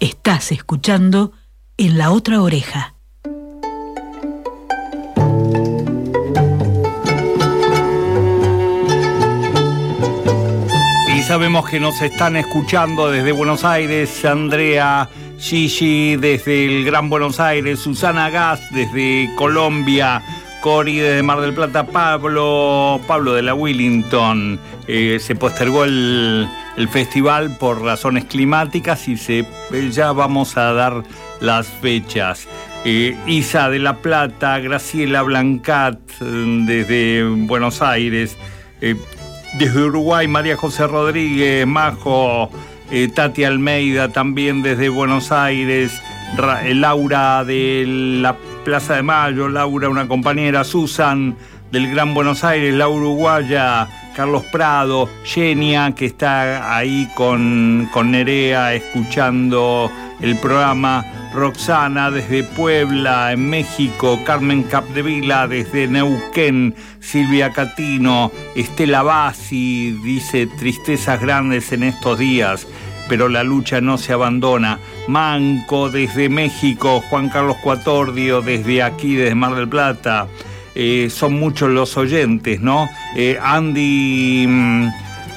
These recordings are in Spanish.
Estás escuchando en la otra oreja. Y sabemos que nos están escuchando desde Buenos Aires, Andrea Gigi desde el Gran Buenos Aires, Susana Gas desde Colombia, Cori desde Mar del Plata, Pablo, Pablo de la Willington. Eh, se postergó el, festival por razones climáticas y se, eh, ya vamos a dar las fechas. Eh, Isa de la Plata, Graciela Blancat desde Buenos Aires, desde Uruguay María José Rodríguez, Majo eh, Tati Almeida también desde Buenos Aires, eh, Laura de la Plaza de Mayo, Laura una compañera, Susan del Gran Buenos Aires, la uruguaya, Carlos Prado, Genia que está ahí con, con Nerea escuchando el programa, Roxana desde Puebla, en México, Carmen Capdevila desde Neuquén, Silvia Catino, Estela Bassi dice tristezas grandes en estos días, pero la lucha no se abandona. Manco desde México, Juan Carlos Cuatordio desde aquí, desde Mar del Plata. Eh, son muchos los oyentes, ¿no? Eh, Andy. Mm,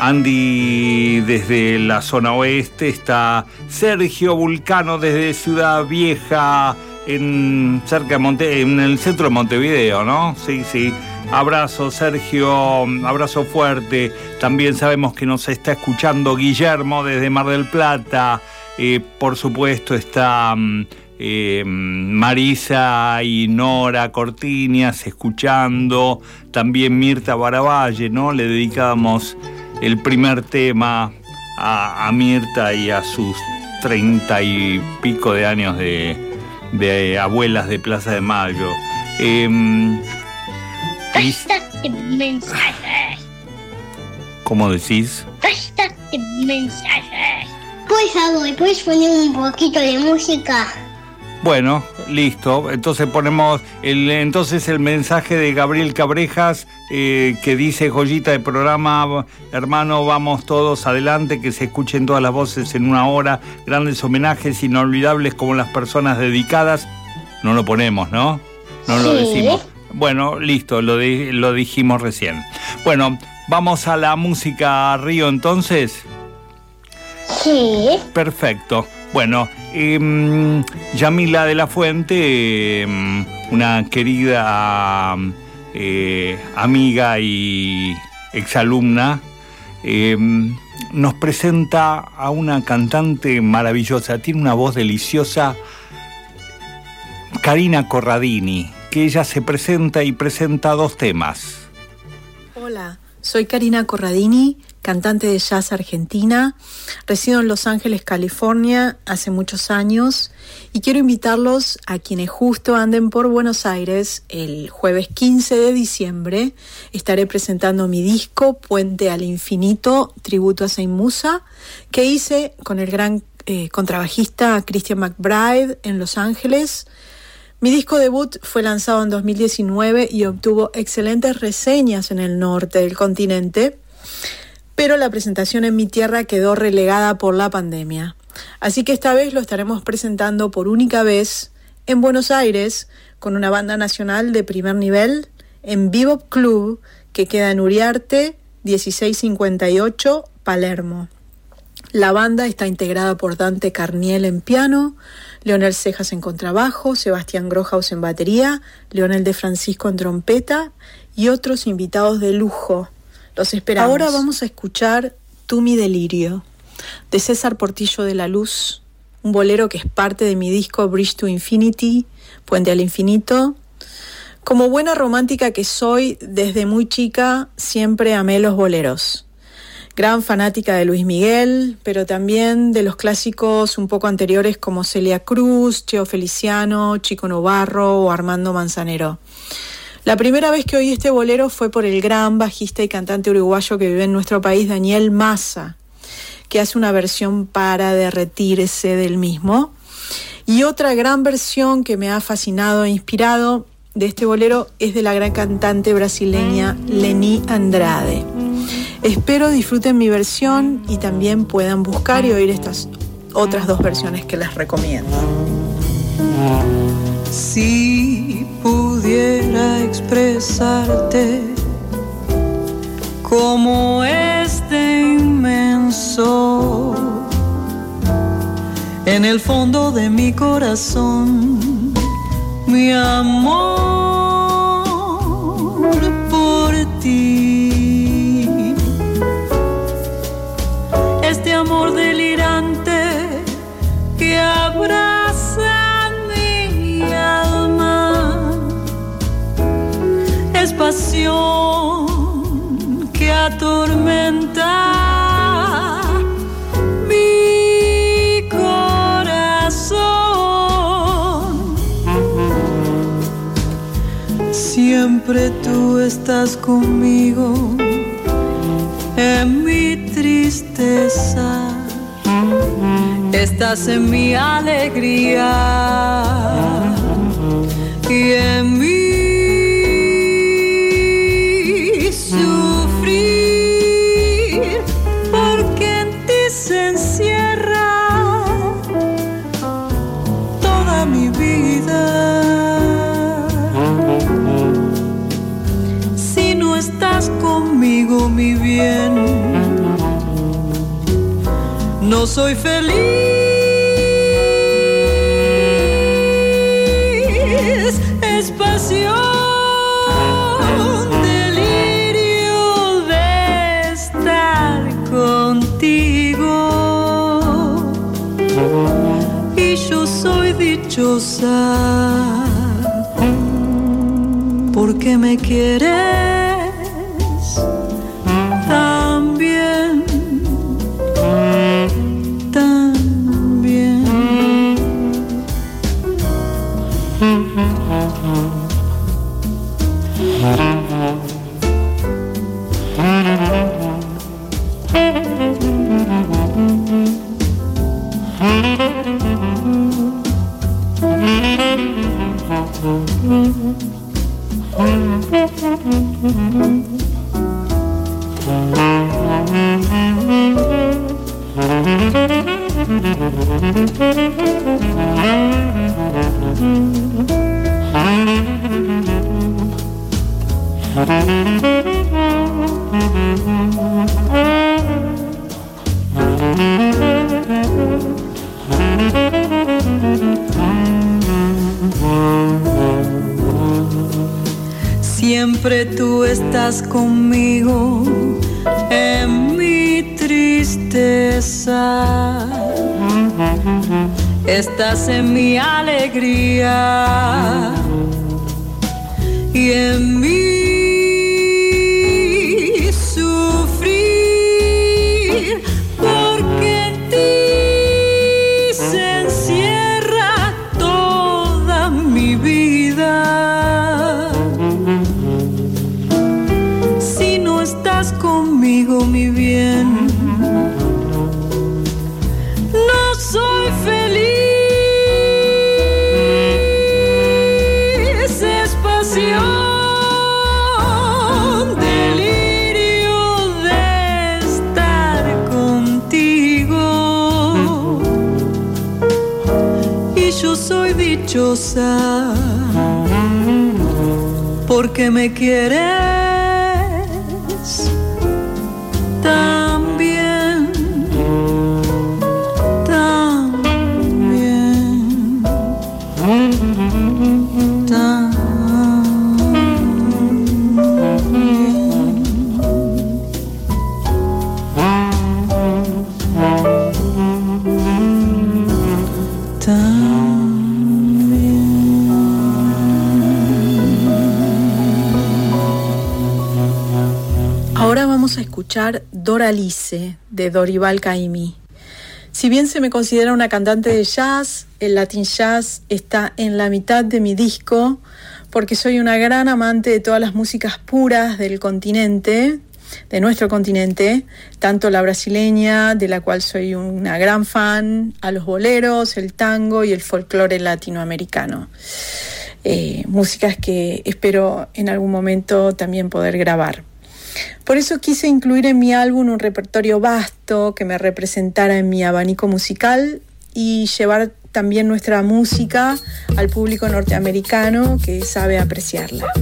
Andy desde la zona oeste, está Sergio Vulcano desde Ciudad Vieja, en, cerca de Monte, en el centro de Montevideo, ¿no? Sí, sí. Abrazo, Sergio, abrazo fuerte. También sabemos que nos está escuchando Guillermo desde Mar del Plata. Eh, por supuesto está mm, eh, Marisa y Nora Cortinias escuchando. También Mirta Baravalle, ¿no? Le dedicamos el primer tema a, Mirta y a sus treinta y pico de años de, abuelas de Plaza de Mayo. Eh, Basta de mensajes. ¿Cómo decís? Basta de mensajes. Favor, ¿puedes poner un poquito de música? Bueno, listo. Entonces ponemos el, entonces el mensaje de Gabriel Cabrejas eh, que dice joyita de programa, hermano, vamos todos adelante, que se escuchen todas las voces en una hora, grandes homenajes inolvidables como las personas dedicadas. No lo ponemos, ¿no? No lo decimos. Bueno, listo, lo, lo dijimos recién. Bueno, vamos a la música Río entonces. Sí. Perfecto. Bueno, eh, Yamila de la Fuente, em, una querida eh, amiga y exalumna, em, nos presenta a una cantante maravillosa, tiene una voz deliciosa, Karina Corradini, que ella se presenta y presenta dos temas. Hola, soy Karina Corradini cantante de jazz argentina. Resido en Los Ángeles, California, hace muchos años y quiero invitarlos a quienes justo anden por Buenos Aires el jueves 15 de diciembre. Estaré presentando mi disco Puente al Infinito, tributo a Saint Musa, que hice con el gran eh, contrabajista Christian McBride en Los Ángeles. Mi disco debut fue lanzado en 2019 y obtuvo excelentes reseñas en el norte del continente pero la presentación en mi tierra quedó relegada por la pandemia. Así que esta vez lo estaremos presentando por única vez en Buenos Aires con una banda nacional de primer nivel en Vivo Club que queda en Uriarte 1658 Palermo. La banda está integrada por Dante Carniel en piano, Leonel Cejas en contrabajo, Sebastián Grohaus en batería, Leonel de Francisco en trompeta y otros invitados de lujo los esperamos. Ahora vamos a escuchar Tú mi delirio, de César Portillo de la Luz, un bolero que es parte de mi disco Bridge to Infinity, Puente al Infinito. Como buena romántica que soy, desde muy chica siempre amé los boleros. Gran fanática de Luis Miguel, pero también de los clásicos un poco anteriores como Celia Cruz, Cheo Feliciano, Chico Novarro o Armando Manzanero. La primera vez que oí este bolero fue por el gran bajista y cantante uruguayo que vive en nuestro país, Daniel Massa, que hace una versión para derretirse del mismo. Y otra gran versión que me ha fascinado e inspirado de este bolero es de la gran cantante brasileña Leni Andrade. Espero disfruten mi versión y también puedan buscar y oír estas otras dos versiones que les recomiendo. Si pudiera expresarte como este inmenso en el fondo de mi corazón, mi amor por ti. Que atormenta Siempre tú estás conmigo en mi tristeza. Estás en mi alegría y en mi soy feliz. Es pasión, delirio de estar contigo. Y yo soy dichosa porque me quieres. Estás conmigo en mi tristeza. Estás en mi alegría y en mi porque me quieres escuchar Doralice de Dorival Caymmi. Si bien se me considera una cantante de jazz, el Latin Jazz está en la mitad de mi disco porque soy una gran amante de todas las músicas puras del continente, de nuestro continente, tanto la brasileña, de la cual soy una gran fan, a los boleros, el tango y el folclore latinoamericano. Eh, músicas que espero en algún momento también poder grabar. Por eso quise incluir en mi álbum un repertorio vasto que me representara en mi abanico musical y llevar también nuestra música al público norteamericano que sabe apreciarla.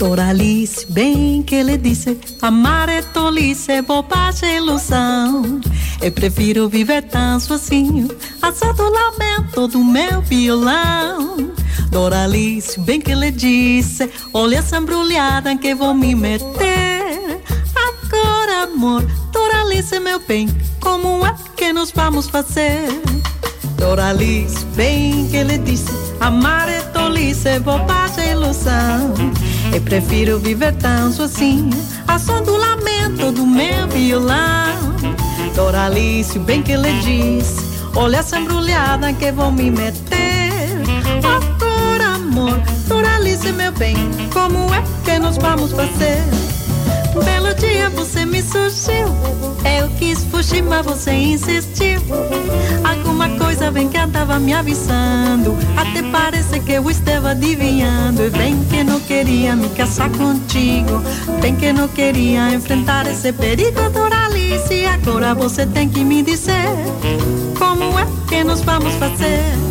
Doralice, bem que ele disse: Amar é tolice, bobagem, ilusão. Eu prefiro viver tão sozinho, assado o lamento do meu violão. Doralice, bem que ele disse: Olha essa embrulhada em que vou me meter. Agora, amor, Doralice, meu bem, como é que nos vamos fazer? Doralice, bem que ele disse: Amar é tolice, é bobagem, ilusão. Eu prefiro viver tão sozinho, a som do lamento do meu violão. Doralice, bem que ele disse: Olha essa embrulhada que vou me meter. Amor, Doralice, meu bem, como é que nos vamos fazer? Um belo dia você me surgiu. Eu quis fugir, mas você insistiu. Alguma coisa bem que andava me avisando. Até parece que eu estava adivinhando. E bem que não queria me casar contigo. Bem que não queria enfrentar esse perigo, Doralice. Agora você tem que me dizer como é que nos vamos fazer.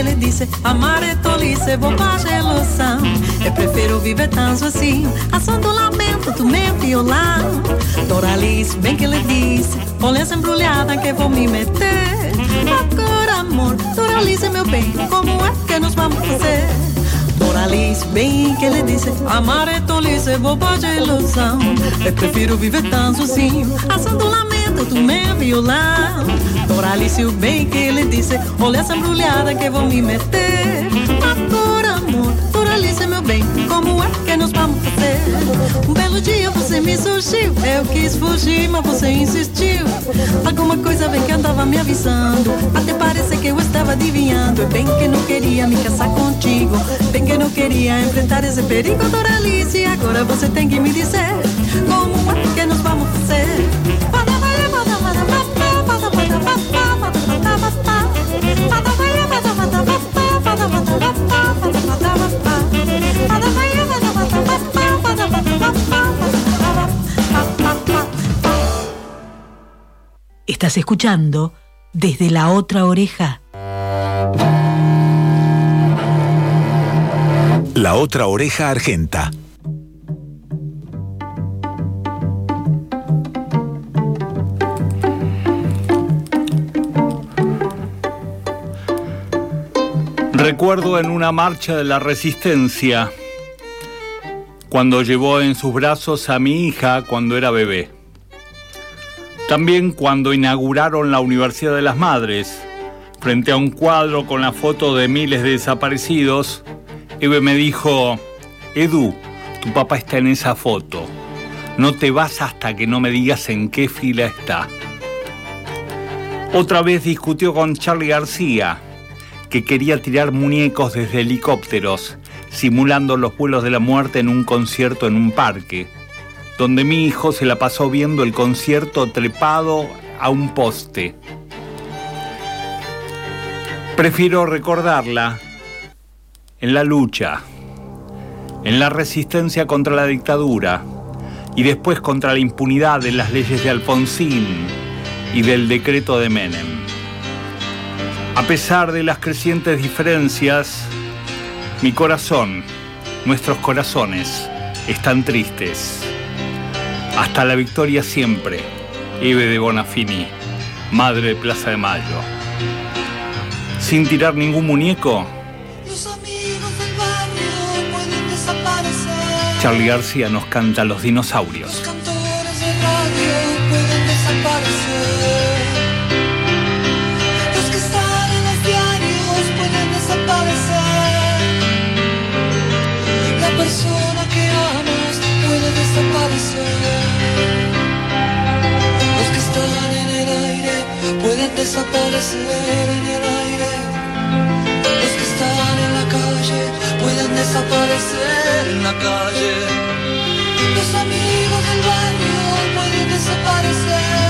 Ele disse Amar é tolice, bobagem, ilusão Eu prefiro viver tão sozinho Assando o lamento do meu violão Doralice, bem que ele disse Olha essa embrulhada que vou me meter. Agora, amor, Doralice, meu bem Como é que nos vamos fazer? Doralice, bem que ele disse Amar é tolice, bobagem, ilusão Eu prefiro viver tão sozinho Assando o lamento do meu violão Doralice, o bem que ele disse Olha essa embrulhada que vou me meter. Agora, amor, Doralice, meu bem Como é que nos vamos fazer? Um belo dia você me surgiu Eu quis fugir, mas você insistiu. Alguma coisa bem que andava me avisando Até parece que eu estava adivinhando. Bem que não queria me casar contigo Bem que não queria enfrentar esse perigo. Doralice, agora você tem que me dizer Como é que nos vamos fazer? Estás escuchando desde la otra oreja. La otra oreja argenta. Recuerdo en una marcha de la resistencia cuando llevó en sus brazos a mi hija cuando era bebé. También cuando inauguraron la Universidad de las Madres, frente a un cuadro con la foto de miles de desaparecidos, Eve me dijo, Edu, tu papá está en esa foto. No te vas hasta que no me digas en qué fila está. Otra vez discutió con Charlie García, que quería tirar muñecos desde helicópteros, simulando los vuelos de la muerte en un concierto en un parque, donde mi hijo se la pasó viendo el concierto trepado a un poste. Prefiero recordarla en la lucha, en la resistencia contra la dictadura y después contra la impunidad de las leyes de Alfonsín y del decreto de Menem. A pesar de las crecientes diferencias, mi corazón, nuestros corazones, están tristes. Hasta la victoria siempre, Eve de Bonafini, madre de Plaza de Mayo. Sin tirar ningún muñeco, Charlie García nos canta Los dinosaurios. En el aire. Los que están en la calle pueden desaparecer en la calle. Los amigos del barrio pueden desaparecer.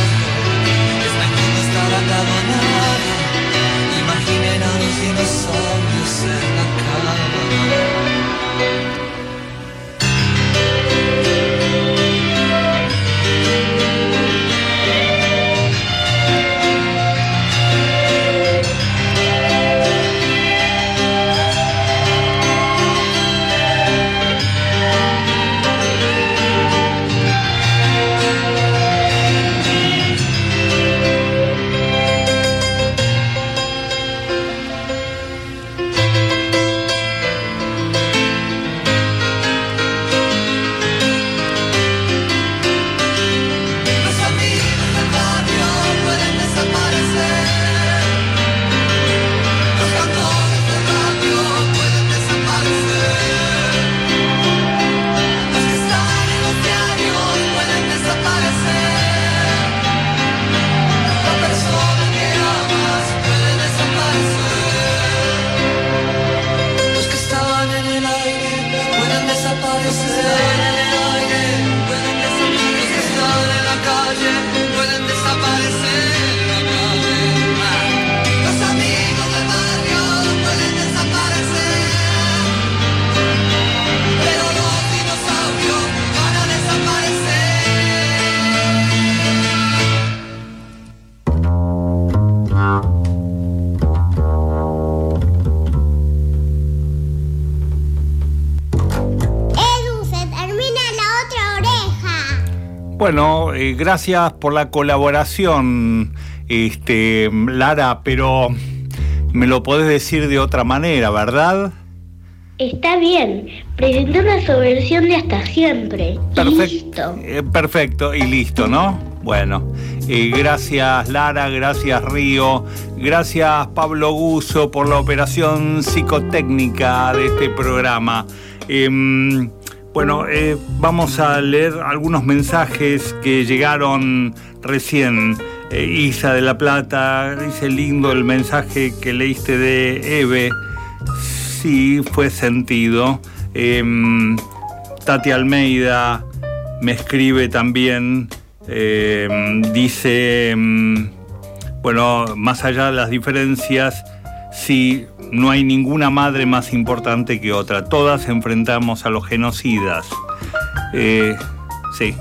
Bueno, eh, gracias por la colaboración, este, Lara, pero me lo podés decir de otra manera, ¿verdad? Está bien, presenté una subversión de hasta siempre. Y listo. Eh, perfecto, y listo, ¿no? Bueno, eh, gracias Lara, gracias Río, gracias Pablo Guso por la operación psicotécnica de este programa. Em, bueno, eh, vamos a leer algunos mensajes que llegaron recién. Eh, Isa de la Plata, dice lindo el mensaje que leíste de Eve. Sí, fue sentido. Em, Tati Almeida me escribe también, em, dice, em, bueno, más allá de las diferencias, sí, no hay ninguna madre más importante que otra. Todas enfrentamos a los genocidas. Eh, sí,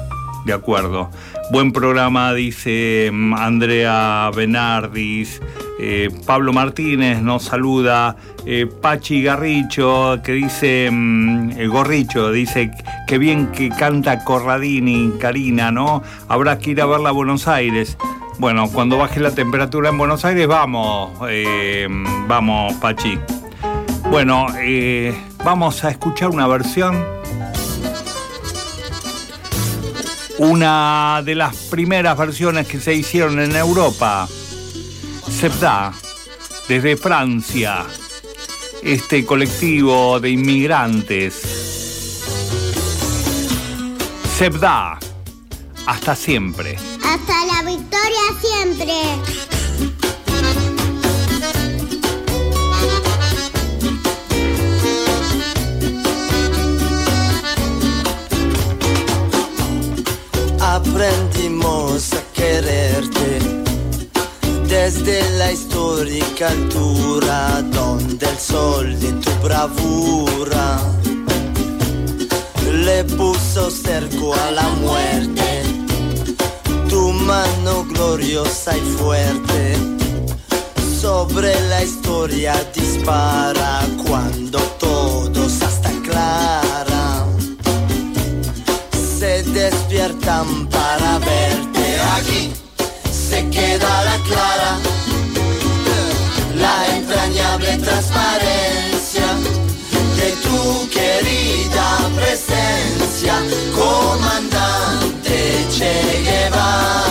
de acuerdo. Buen programa, dice em, Andrea Benardis. Eh, Pablo Martínez nos saluda. Eh, Pachi Garricho, que dice, mm, el Gorricho, dice que bien que canta Corradini, Karina, ¿no? Habrá que ir a verla a Buenos Aires. Bueno, cuando baje la temperatura en Buenos Aires, vamos, eh, vamos, Pachi. Bueno, eh, vamos a escuchar una versión. Una de las primeras versiones que se hicieron en Europa. Sepda, desde Francia. Este colectivo de inmigrantes. Sepda, hasta siempre. Siempre. Aprendimos a quererte desde la histórica altura donde el sol de tu bravura le puso cerco a la muerte. Mano gloriosa y fuerte sobre la historia dispara cuando todos hasta clara se despiertan para verte aquí. Se queda la clara, la entrañable transparencia de tu querida presencia, comandante Che Guevara.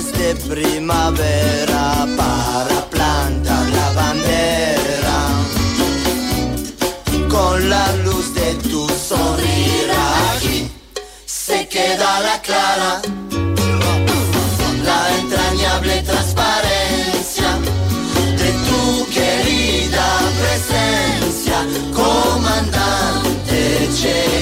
De primavera para plantar la bandera. Con la luz de tu sonrisa aquí se queda la clara, la entrañable transparencia de tu querida presencia, comandante Che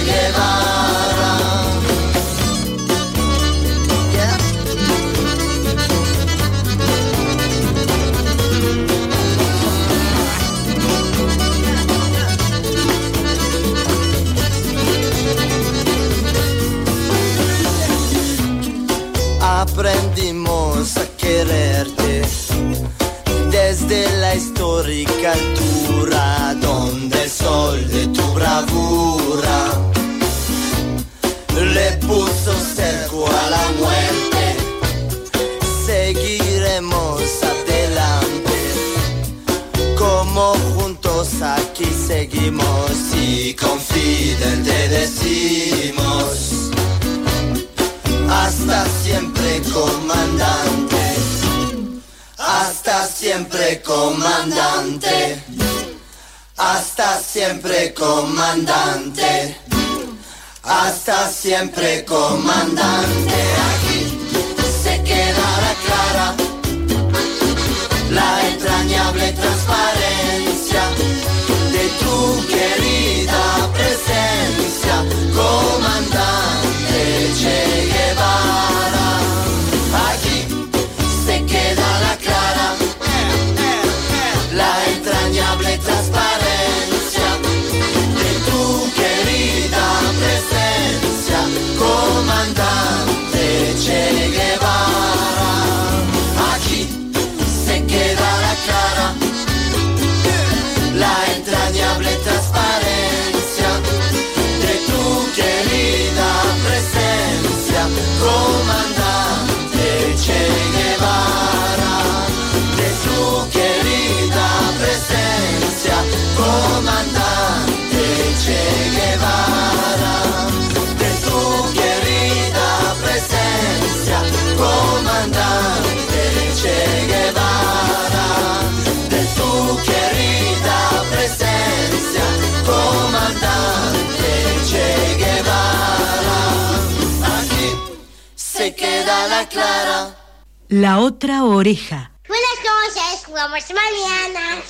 comandante, hasta siempre comandante, hasta siempre comandante. Aquí se quedará clara la entrañable transparencia de tu querida presencia, comandante. Comandante Che Guevara. Clara. La otra oreja. Buenas noches, jugamos mañana.